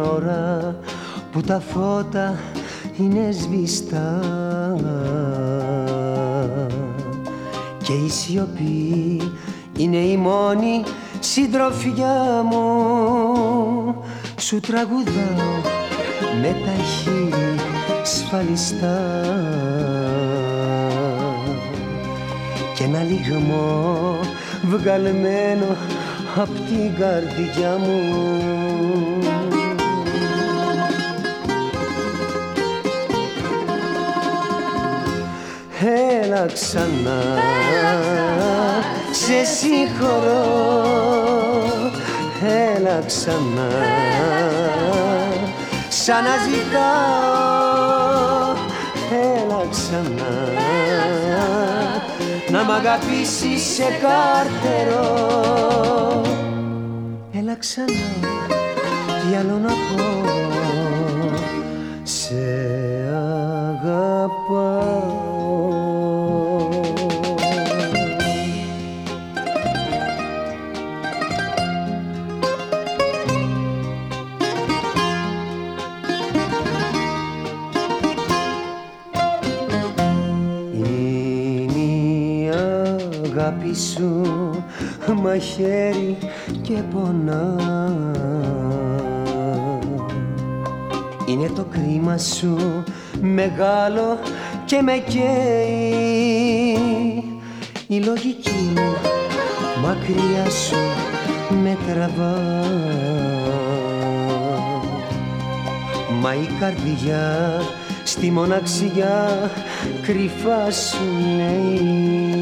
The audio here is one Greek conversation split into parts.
ώρα που τα φώτα είναι σβηστά και η σιωπή είναι η μόνη συντροφιά μου. Σου τραγουδάω με τα χείλη σφαλιστά και ένα λιγμό βγαλμένο απ' την καρδιά μου. Έλα ξανά, σε συγχωρώ. Έλα ξανά, σαν να ζητάω Έλα ξανά, να μ' αγαπήσεις σε κάρτερο Έλα ξανά, τι άλλο να πω Σε αγαπάω σου μαχαίρι και πονά. Είναι το κρίμα σου μεγάλο και με καίει. Η λογική μου μακριά σου με τραβά. Μα η καρδιά στη μοναξιά κρυφά σου λέει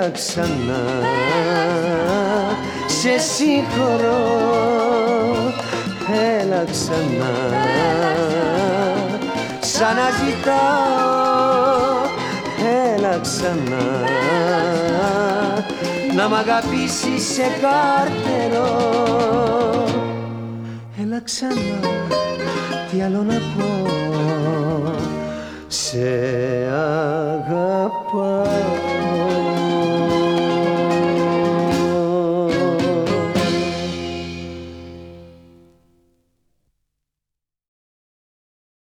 μάτια ξανά. Σε συγχωρώ Έλα ξανά. Ξαναζητάω Έλα ξανά. Να μ' αγαπήσεις σε κάρτερο Έλα ξανά Τι άλλο να πω. Σε αγαπάω.